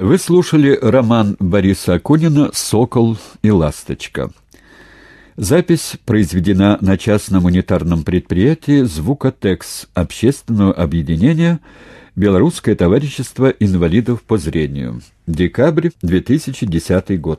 Вы слушали роман Бориса Акунина «Сокол и ласточка». Запись произведена на частном унитарном предприятии «Звукотекс» общественного объединения «Белорусское товарищество инвалидов по зрению». Декабрь 2010 год.